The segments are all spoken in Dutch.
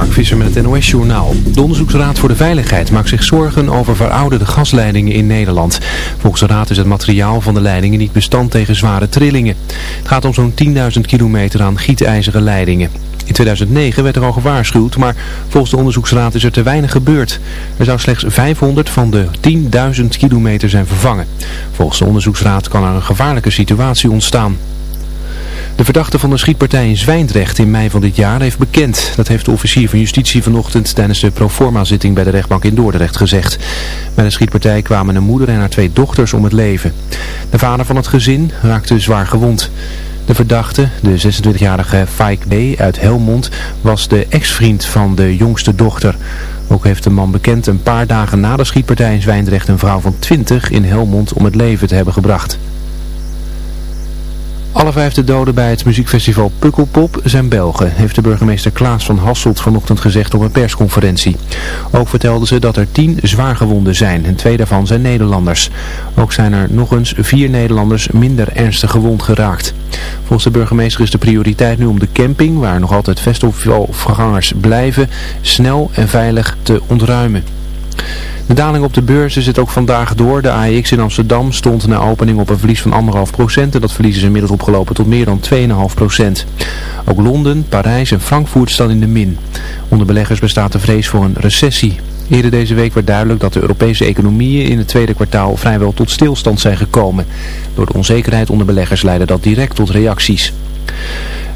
Mark Visser met het NOS-journaal. De Onderzoeksraad voor de Veiligheid maakt zich zorgen over verouderde gasleidingen in Nederland. Volgens de raad is het materiaal van de leidingen niet bestand tegen zware trillingen. Het gaat om zo'n 10.000 kilometer aan gietijzeren leidingen. In 2009 werd er al gewaarschuwd, maar volgens de onderzoeksraad is er te weinig gebeurd. Er zou slechts 500 van de 10.000 kilometer zijn vervangen. Volgens de onderzoeksraad kan er een gevaarlijke situatie ontstaan. De verdachte van de schietpartij in Zwijndrecht in mei van dit jaar heeft bekend. Dat heeft de officier van justitie vanochtend tijdens de proforma-zitting bij de rechtbank in Dordrecht gezegd. Bij de schietpartij kwamen een moeder en haar twee dochters om het leven. De vader van het gezin raakte zwaar gewond. De verdachte, de 26-jarige Faik B. uit Helmond, was de ex-vriend van de jongste dochter. Ook heeft de man bekend een paar dagen na de schietpartij in Zwijndrecht een vrouw van 20 in Helmond om het leven te hebben gebracht. Alle vijfde doden bij het muziekfestival Pukkelpop zijn Belgen, heeft de burgemeester Klaas van Hasselt vanochtend gezegd op een persconferentie. Ook vertelden ze dat er tien zwaargewonden zijn en twee daarvan zijn Nederlanders. Ook zijn er nog eens vier Nederlanders minder ernstig gewond geraakt. Volgens de burgemeester is de prioriteit nu om de camping, waar nog altijd festivalvergangers blijven, snel en veilig te ontruimen. De daling op de beurs zit ook vandaag door. De AEX in Amsterdam stond na opening op een verlies van 1,5 procent. En dat verlies is inmiddels opgelopen tot meer dan 2,5 procent. Ook Londen, Parijs en Frankfurt staan in de min. Onder beleggers bestaat de vrees voor een recessie. Eerder deze week werd duidelijk dat de Europese economieën in het tweede kwartaal vrijwel tot stilstand zijn gekomen. Door de onzekerheid onder beleggers leidde dat direct tot reacties.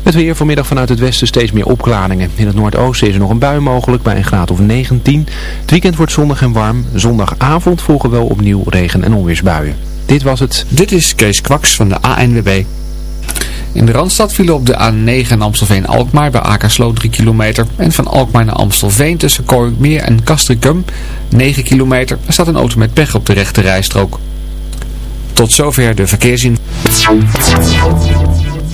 Het weer vanmiddag vanuit het westen steeds meer opklaringen. In het noordoosten is er nog een bui mogelijk bij een graad of 19. Het weekend wordt zonnig en warm. Zondagavond volgen wel opnieuw regen- en onweersbuien. Dit was het. Dit is Kees Kwaks van de ANWB. In de Randstad vielen op de A9 Amstelveen-Alkmaar bij Akersloot 3 kilometer. En van Alkmaar naar Amstelveen tussen Kooimeer en Castricum 9 kilometer. Er staat een auto met pech op de rechte rijstrook. Tot zover de verkeersin.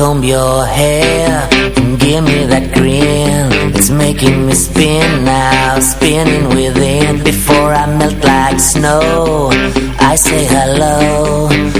comb your hair and give me that grin It's making me spin now, spinning within. Before I melt like snow, I say hello.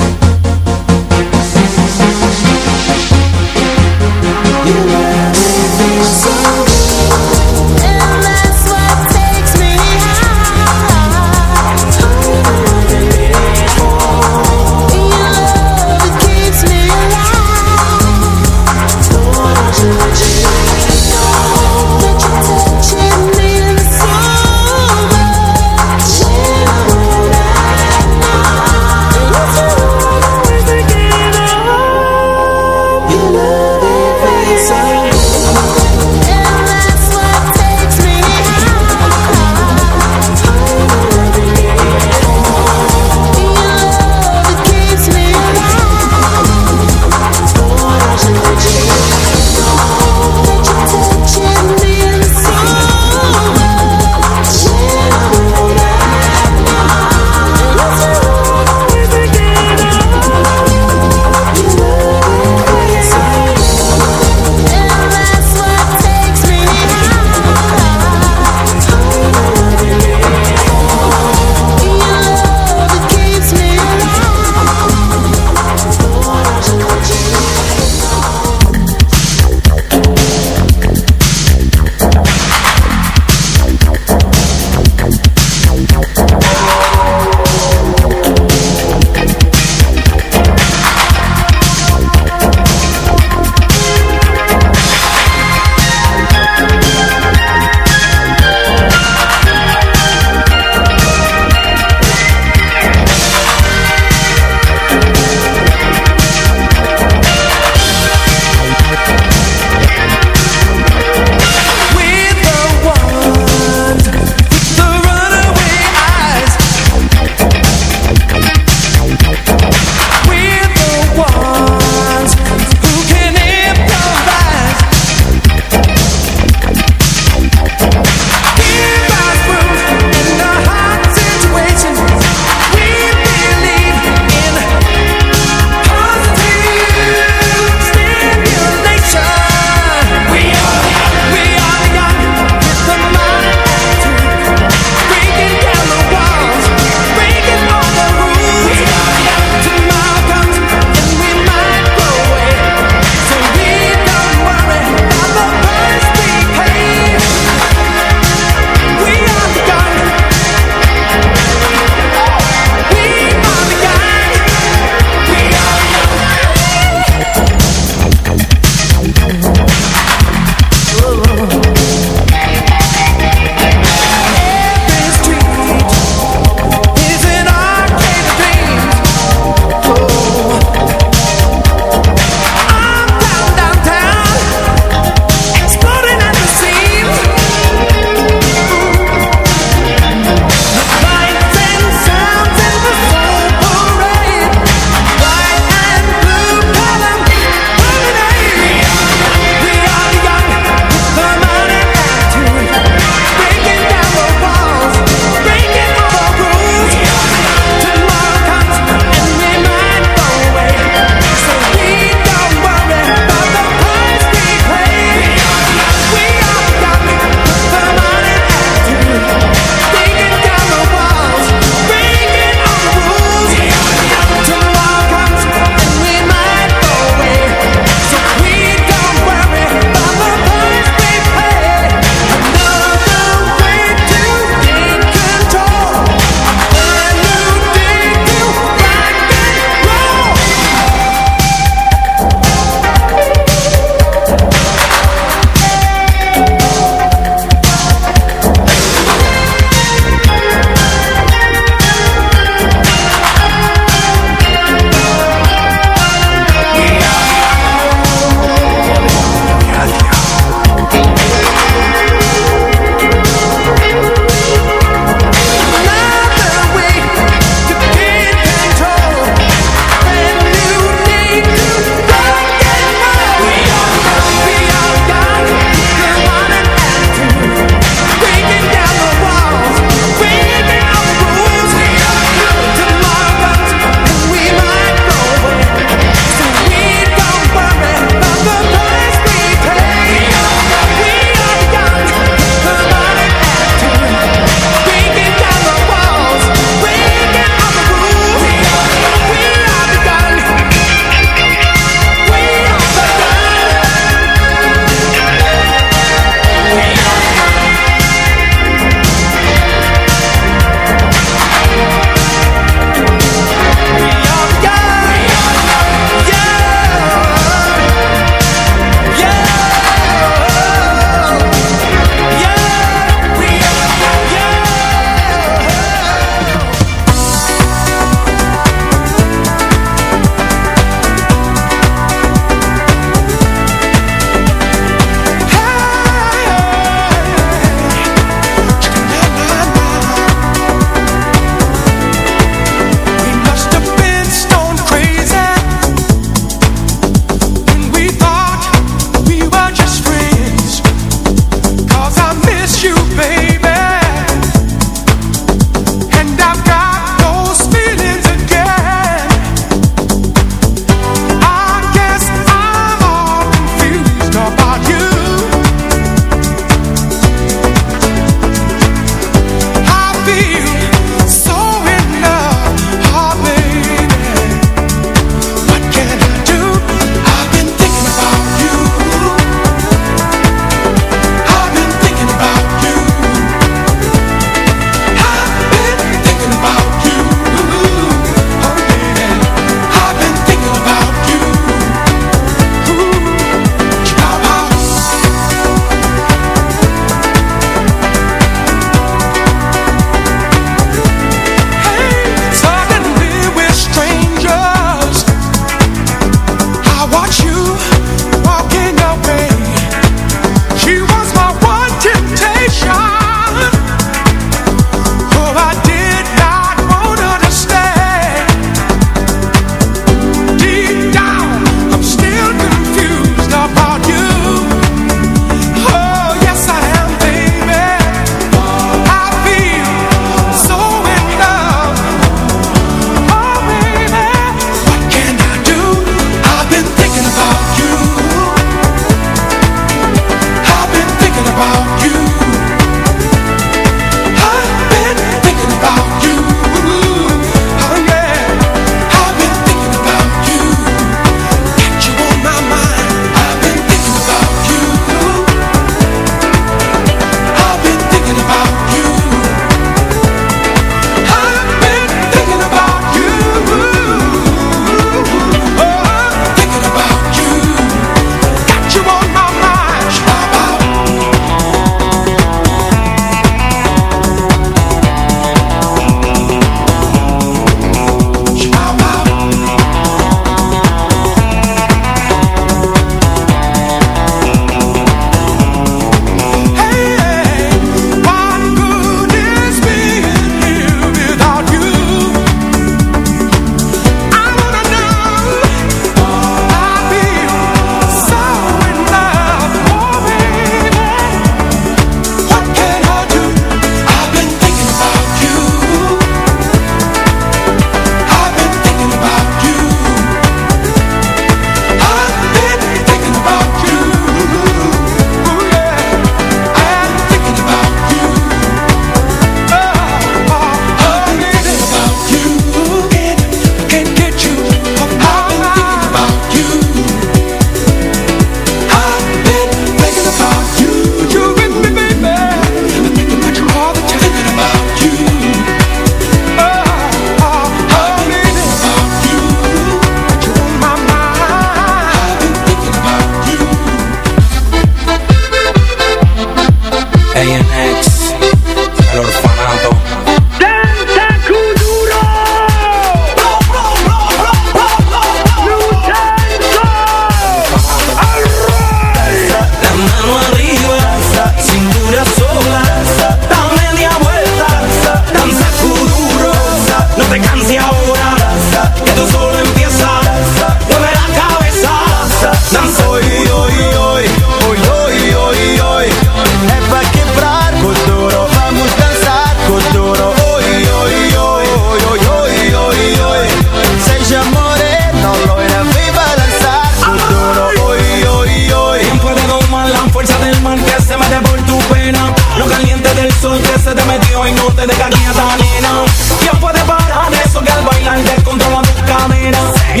que se te metió y no te deja aquí a nena. ¿Quién puede parar eso que al bailar descontrola tus caderas? Y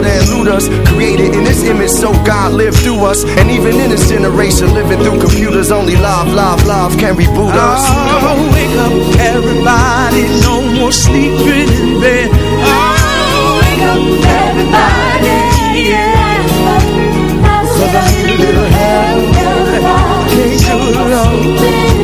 than looters. Created in this image, so God lived through us. And even in this generation, living through computers, only love, love, love can reboot us. Oh, wake up, everybody! No more sleeping in bed. Oh, wake up, everybody! Yeah. Cause I need a little help. Can't do it alone.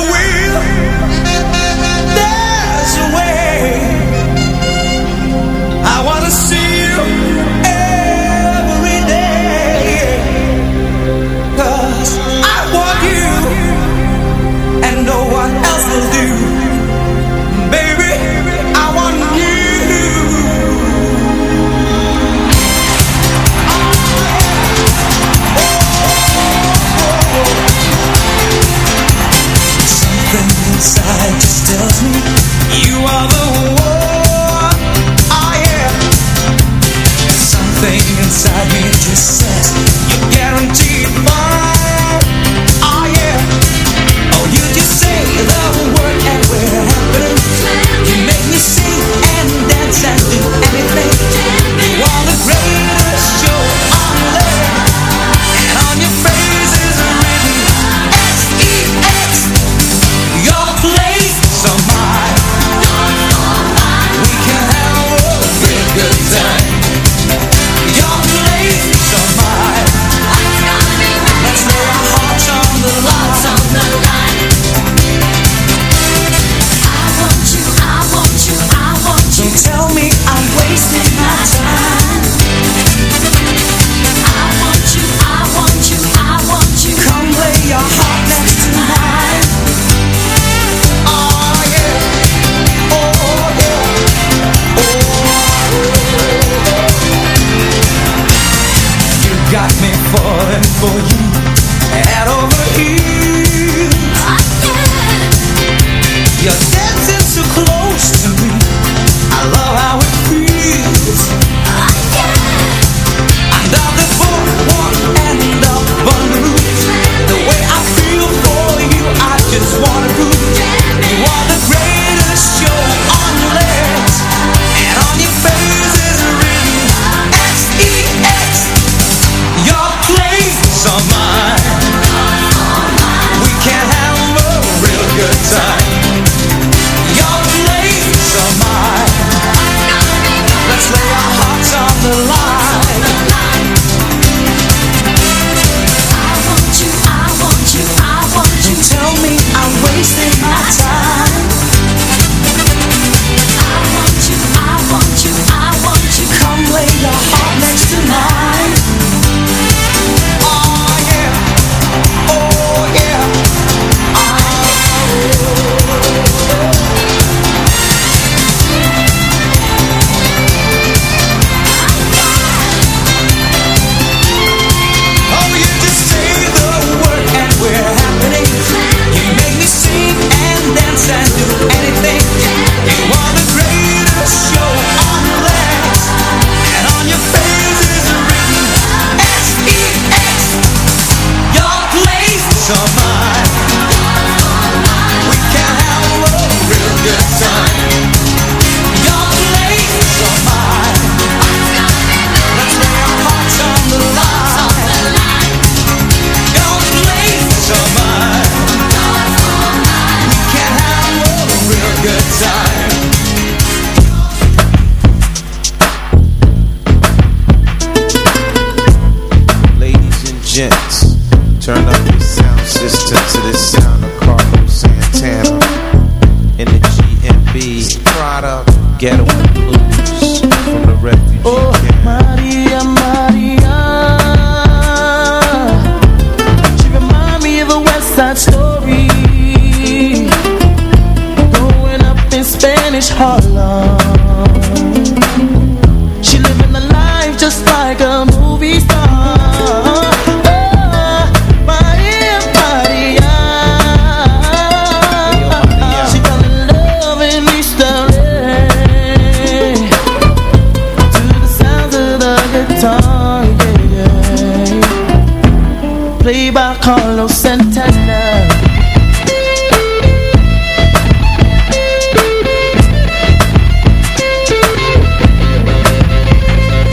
played by Carlos Santana.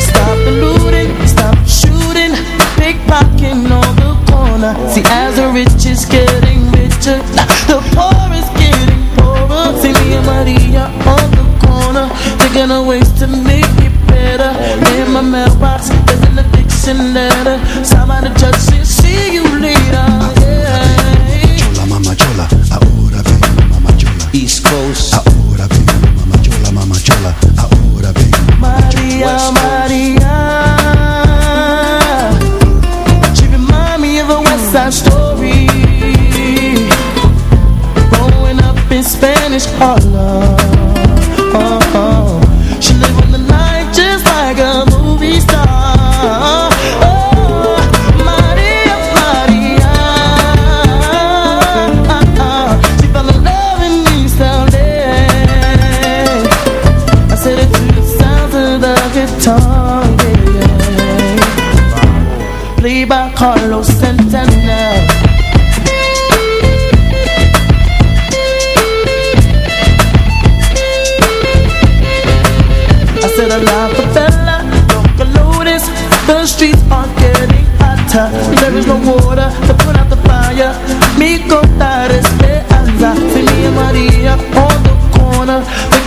Stop the looting, stop shooting, pickpocketing on the corner. See, as the rich is getting richer, the poor is getting poorer. See me and Maria on the corner, thinking of ways to make it better. In my mailbox, there's nothing missing letter. Just see you later. Yeah. Chola, mama chola, ahora ven, mama chola. East Coast, ahora ven, mama chola, mama chola, ahora ven. Maria, Maria. She remind me of a West Side Story. Growing up in Spanish Harlem.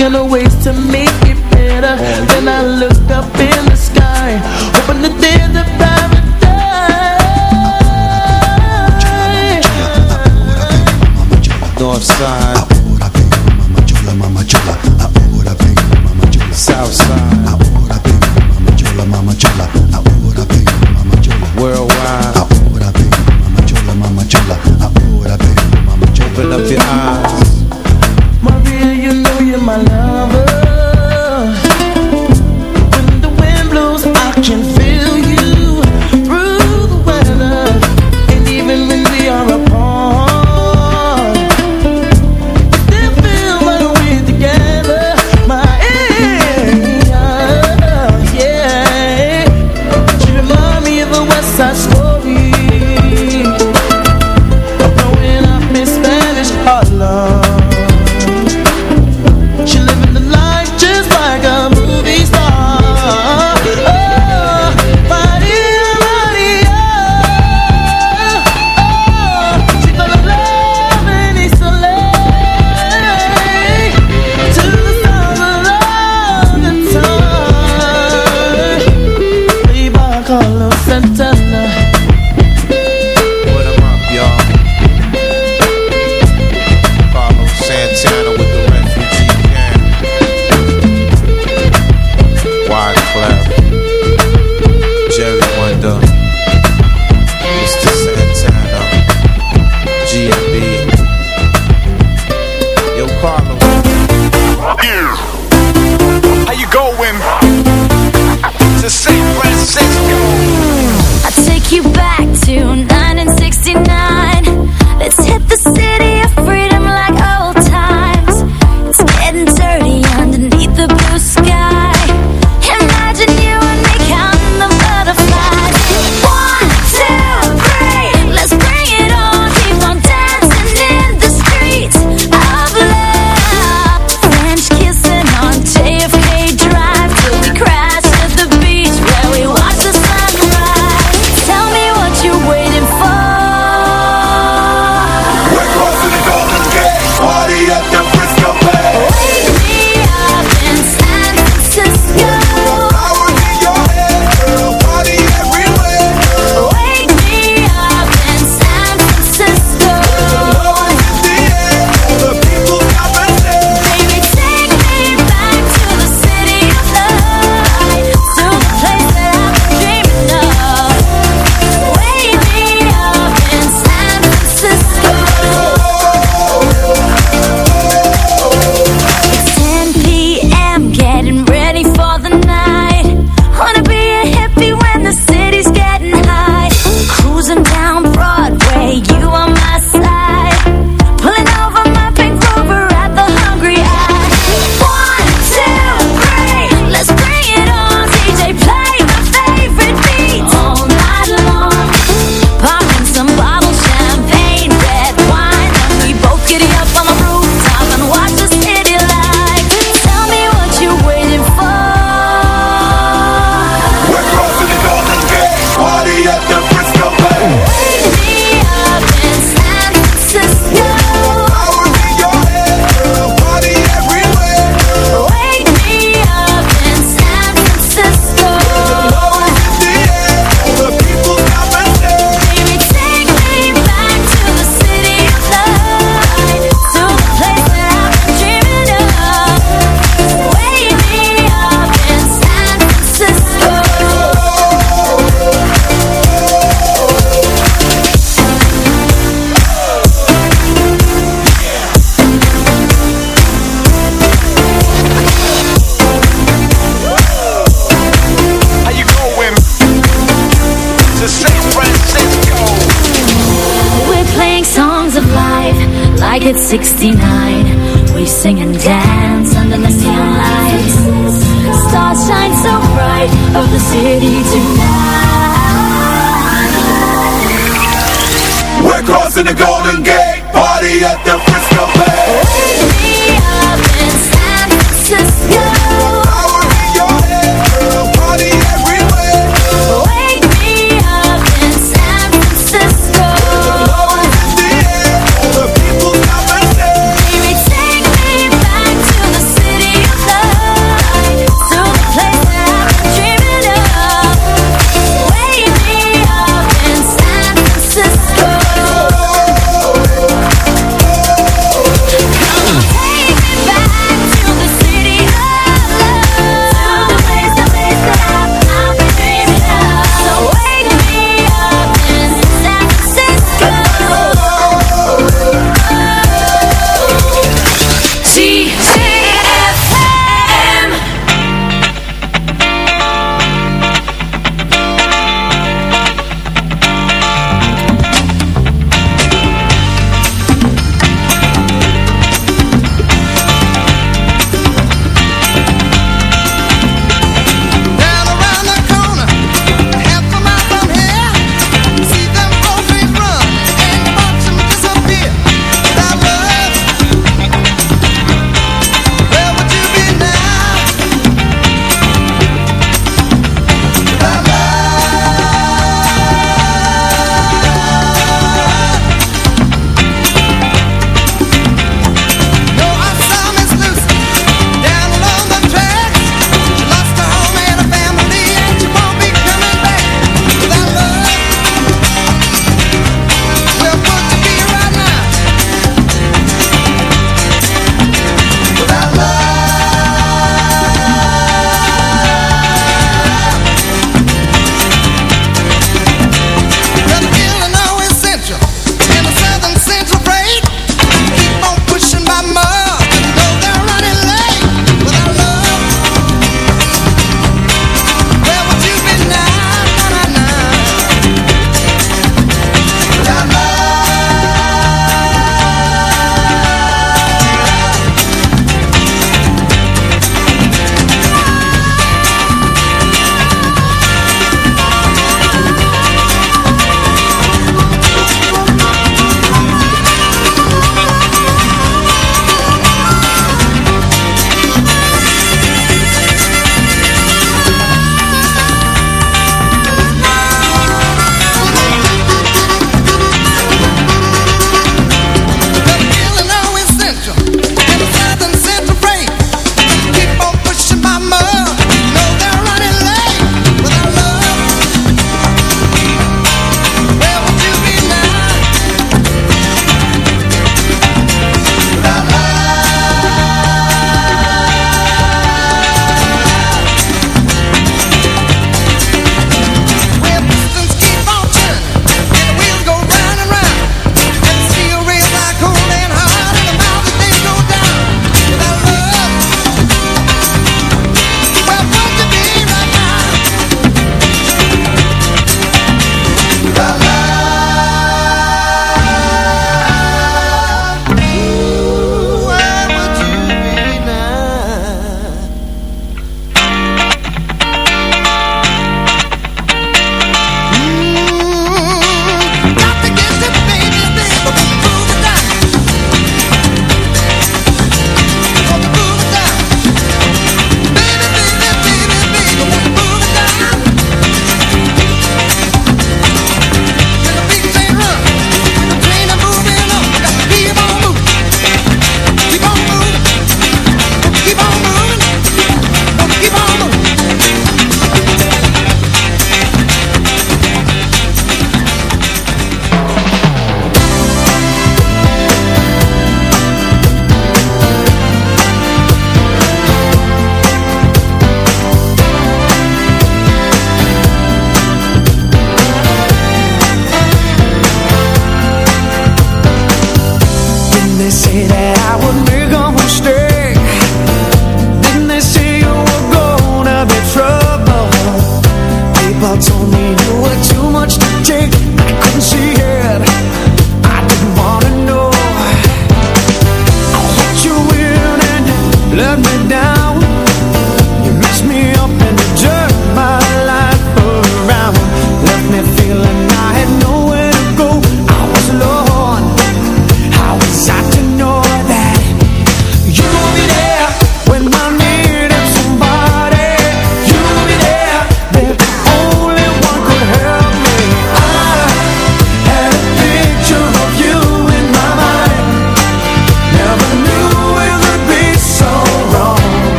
Gonna ways to make it better. Then I look up in the sky, hoping that there's a paradise. North side, south side.